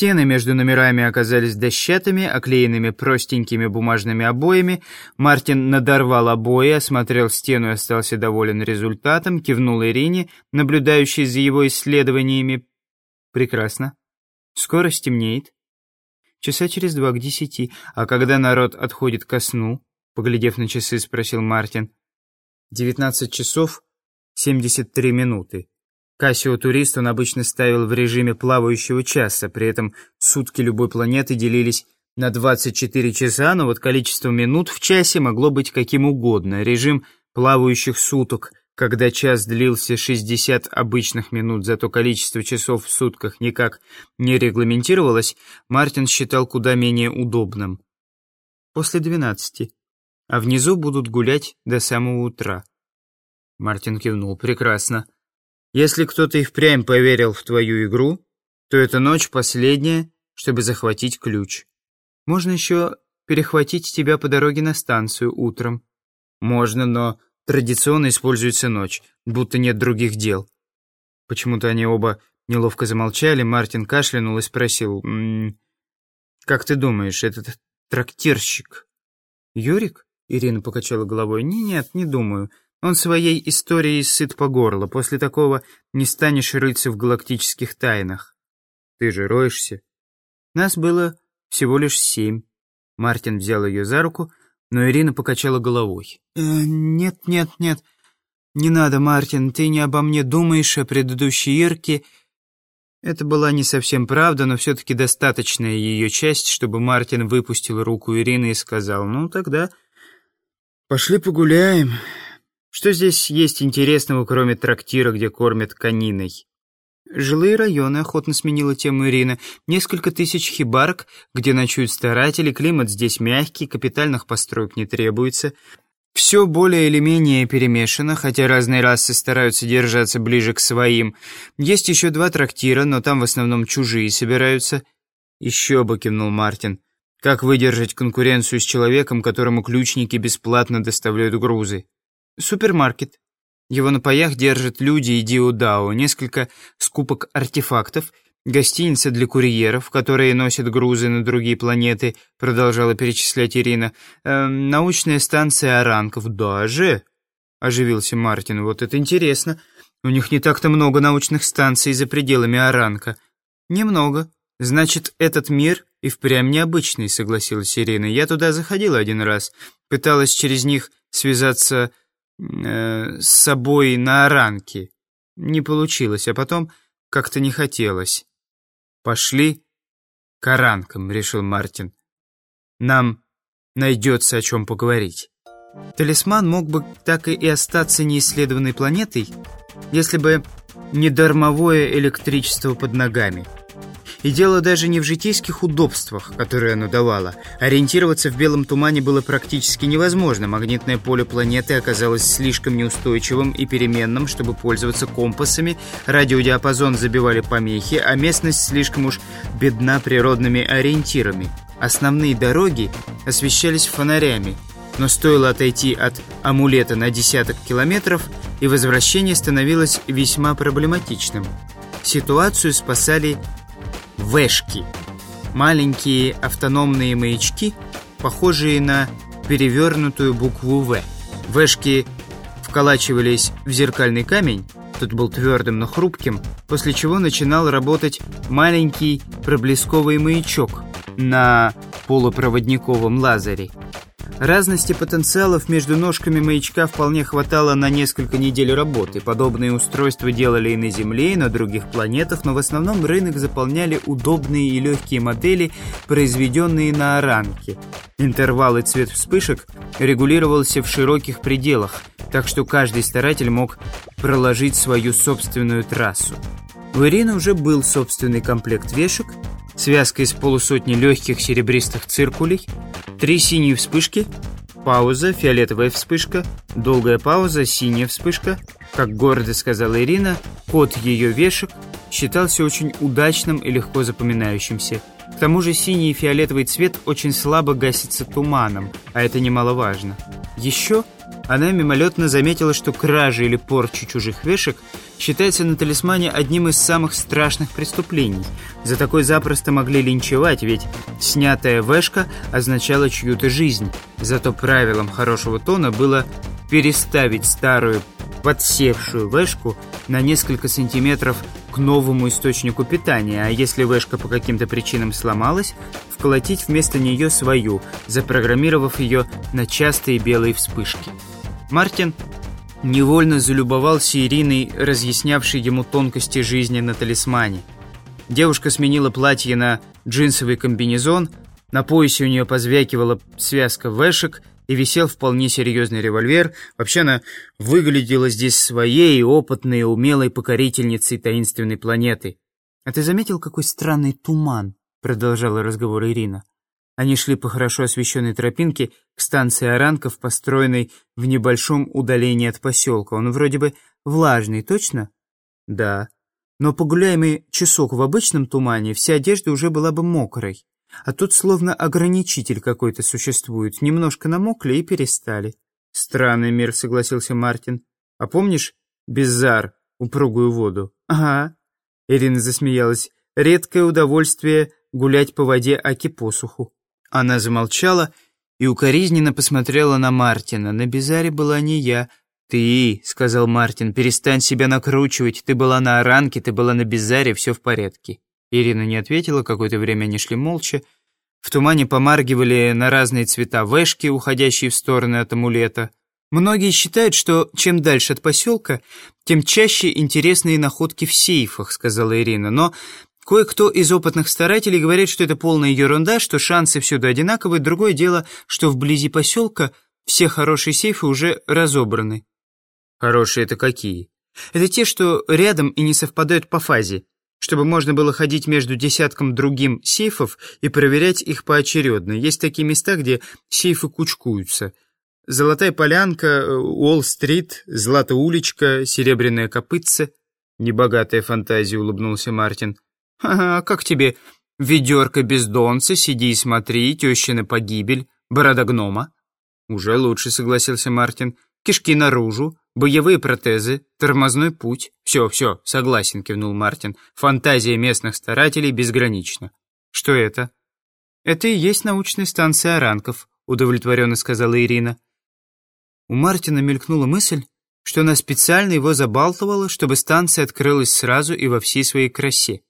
Стены между номерами оказались дощатыми, оклеенными простенькими бумажными обоями. Мартин надорвал обои, осмотрел стену и остался доволен результатом, кивнул Ирине, наблюдающей за его исследованиями. «Прекрасно. Скоро стемнеет. Часа через два к десяти. А когда народ отходит ко сну?» Поглядев на часы, спросил Мартин. «Девятнадцать часов семьдесят три минуты. Кассио-турист он обычно ставил в режиме плавающего часа, при этом сутки любой планеты делились на 24 часа, но вот количество минут в часе могло быть каким угодно. Режим плавающих суток, когда час длился 60 обычных минут, зато количество часов в сутках никак не регламентировалось, Мартин считал куда менее удобным. После 12. А внизу будут гулять до самого утра. Мартин кивнул. «Прекрасно». Если кто-то и впрямь поверил в твою игру, то эта ночь последняя, чтобы захватить ключ. Можно еще перехватить тебя по дороге на станцию утром. Можно, но традиционно используется ночь, будто нет других дел. Почему-то они оба неловко замолчали, Мартин кашлянул и спросил, «М -м, «Как ты думаешь, этот трактирщик?» «Юрик?» — Ирина покачала головой. «Нет, не думаю. Он своей историей сыт по горло. После такого не станешь рыться в галактических тайнах. Ты же роешься. Нас было всего лишь семь. Мартин взял ее за руку, но Ирина покачала головой. «Э, «Нет, нет, нет. Не надо, Мартин. Ты не обо мне думаешь, о предыдущей Ирке». Это была не совсем правда, но все-таки достаточная ее часть, чтобы Мартин выпустил руку Ирины и сказал, «Ну, тогда пошли погуляем». Что здесь есть интересного, кроме трактира, где кормят кониной? Жилые районы, охотно сменила тему Ирина. Несколько тысяч хибарок, где ночуют старатели, климат здесь мягкий, капитальных построек не требуется. Все более или менее перемешано, хотя разные расы стараются держаться ближе к своим. Есть еще два трактира, но там в основном чужие собираются. Еще бы, кивнул Мартин. Как выдержать конкуренцию с человеком, которому ключники бесплатно доставляют грузы? Супермаркет. Его на паях держат люди и Диудао, несколько скупок артефактов, гостиница для курьеров, которые носят грузы на другие планеты, продолжала перечислять Ирина, э, научная станция Оранков, даже, оживился Мартин, вот это интересно, у них не так-то много научных станций за пределами Оранка. Немного. Значит, этот мир и впрямь необычный, согласилась Ирина. Я туда заходила один раз, пыталась через них связаться э, с собой на оранке. Не получилось, а потом как-то не хотелось. «Пошли к оранкам», — решил Мартин. «Нам найдется о чем поговорить». Талисман мог бы так и остаться неисследованной планетой, если бы не дармовое электричество под ногами. И дело даже не в житейских удобствах, которые оно давало. Ориентироваться в белом тумане было практически невозможно. Магнитное поле планеты оказалось слишком неустойчивым и переменным, чтобы пользоваться компасами. Радиодиапазон забивали помехи, а местность слишком уж бедна природными ориентирами. Основные дороги освещались фонарями, но стоило отойти от амулета на десяток километров, и возвращение становилось весьма проблематичным. Ситуацию спасали Вэшки. Маленькие автономные маячки, похожие на перевернутую букву «В». Вэшки вколачивались в зеркальный камень, тот был твердым, но хрупким, после чего начинал работать маленький проблесковый маячок на полупроводниковом лазере. Разности потенциалов между ножками маячка вполне хватало на несколько недель работы. Подобные устройства делали и на Земле, и на других планетах, но в основном рынок заполняли удобные и легкие модели, произведенные на оранке. Интервал и цвет вспышек регулировался в широких пределах, так что каждый старатель мог проложить свою собственную трассу. У Ирины уже был собственный комплект вешек, связка из полусотни легких серебристых циркулей, три синие вспышки, пауза, фиолетовая вспышка, долгая пауза, синяя вспышка. Как гордо сказала Ирина, код ее вешек считался очень удачным и легко запоминающимся. К тому же синий и фиолетовый цвет очень слабо гасится туманом, а это немаловажно. Еще она мимолетно заметила, что кража или порча чужих вешек считается на талисмане одним из самых страшных преступлений. За такой запросто могли линчевать, ведь снятая вешка означала чью-то жизнь. Зато правилом хорошего тона было переставить старую подсевшую вешку на несколько сантиметров к новому источнику питания, а если вешка по каким-то причинам сломалась, вколотить вместо нее свою, запрограммировав ее на частые белые вспышки. Мартин невольно залюбовался Ириной, разъяснявшей ему тонкости жизни на талисмане. Девушка сменила платье на джинсовый комбинезон, на поясе у нее позвякивала связка вешек и висел вполне серьезный револьвер. Вообще она выглядела здесь своей, опытной, умелой покорительницей таинственной планеты. «А ты заметил, какой странный туман?» — продолжала разговор Ирина. Они шли по хорошо освещенной тропинке к станции Оранков, построенной в небольшом удалении от поселка. Он вроде бы влажный, точно? Да. Но погуляемый часок в обычном тумане, вся одежда уже была бы мокрой. А тут словно ограничитель какой-то существует. Немножко намокли и перестали. Странный мир, согласился Мартин. А помнишь Беззар, упругую воду? Ага. Ирина засмеялась. Редкое удовольствие гулять по воде аки посуху. Она замолчала и укоризненно посмотрела на Мартина. На Бизаре была не я. «Ты», — сказал Мартин, — «перестань себя накручивать. Ты была на Оранке, ты была на Бизаре, все в порядке». Ирина не ответила, какое-то время они шли молча. В тумане помаргивали на разные цвета вешки, уходящие в стороны от амулета. Многие считают, что чем дальше от поселка, тем чаще интересные находки в сейфах, сказала Ирина. Но Кое-кто из опытных старателей говорит, что это полная ерунда, что шансы всюду одинаковые. Другое дело, что вблизи поселка все хорошие сейфы уже разобраны. Хорошие это какие? Это те, что рядом и не совпадают по фазе, чтобы можно было ходить между десятком другим сейфов и проверять их поочередно. Есть такие места, где сейфы кучкуются. Золотая полянка, Уолл-стрит, Златоуличка, Серебряная копытце. Небогатая фантазия, улыбнулся Мартин. «А как тебе ведерко бездонца, сиди и смотри, тещина погибель, борода гнома?» «Уже лучше», — согласился Мартин. «Кишки наружу, боевые протезы, тормозной путь». «Все, все, согласен», — кивнул Мартин. «Фантазия местных старателей безгранична». «Что это?» «Это и есть научная станция Оранков», — удовлетворенно сказала Ирина. У Мартина мелькнула мысль, что она специально его забалтывала, чтобы станция открылась сразу и во всей своей красе.